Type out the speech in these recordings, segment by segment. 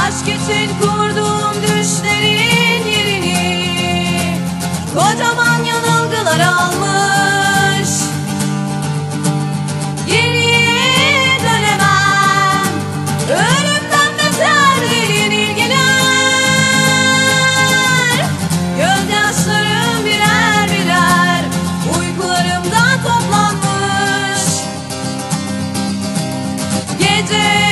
için kurduğum düşlerin yerini Kocaman yanılgılar almış. Geriye dönemem Ölümden beter yenilgiler Gözyaşlarım birer birer Uykularımdan toplanmış. Gece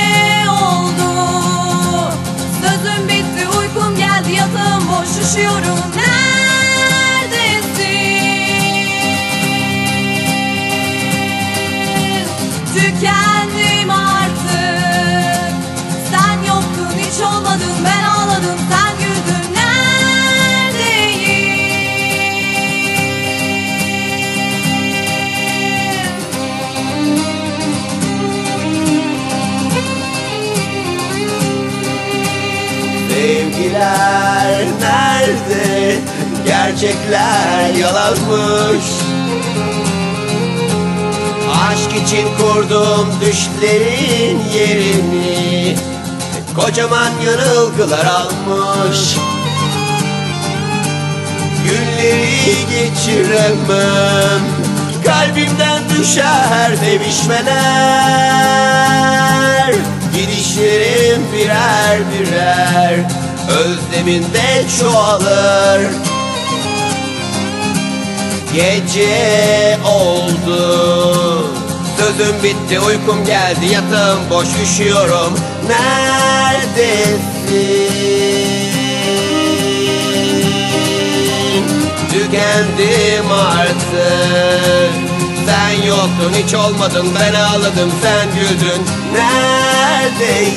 üşüyorum Neredesin? Tükendim artık Sen yoktun hiç olmadın ben ağladım sen güldün Neredeyim? Sevgiler? Gerçekler yalanmış. Aşk için kurdum düşlerin yerini Kocaman yanılgılar almış. Günleri geçiremem Kalbimden düşer sevişmeler Gidişlerim birer birer Özleminde çoğalır Gece oldu Sözüm bitti uykum geldi yatağım boş üşüyorum Neredesin? Tükendim artık Sen yoktun hiç olmadın ben ağladım sen güldün Neredeyim?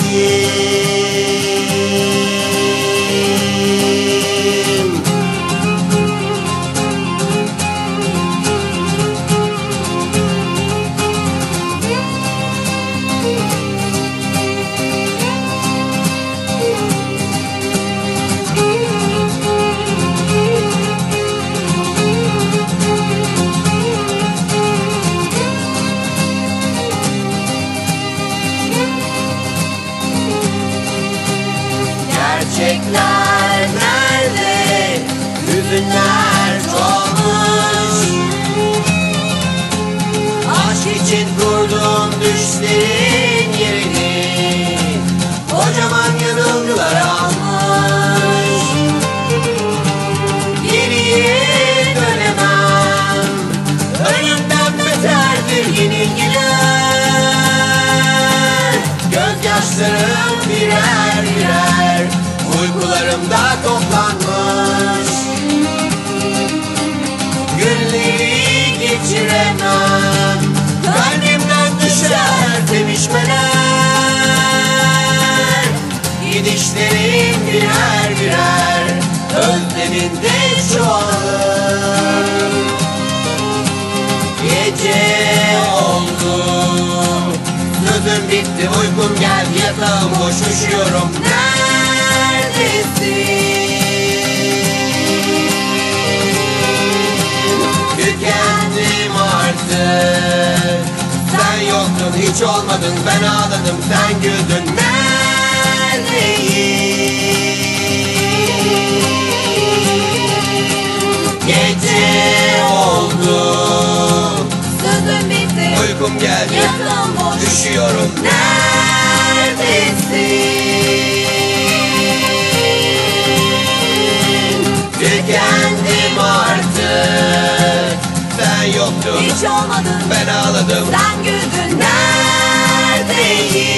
Uykularımda toplanmış. Günleri geçiremem Kalbimden düşer sevişmeler Gidişlerim birer birer Özleminde çoğalır. Gece oldu Sözüm bitti uykum geldi yatağım boş üşüyorum. Neredesin? Yoktun hiç olmadın. Ben ağladım sen güldün. Neredeyim? Gece oldu. Sözüm bitti. Uykum geldi. Yatağım boş. Üşüyorum. Neredesin? Tükendim artık. Sen yoktun Hiç olmadın Ben ağladım. Sen güldün Neredeyim?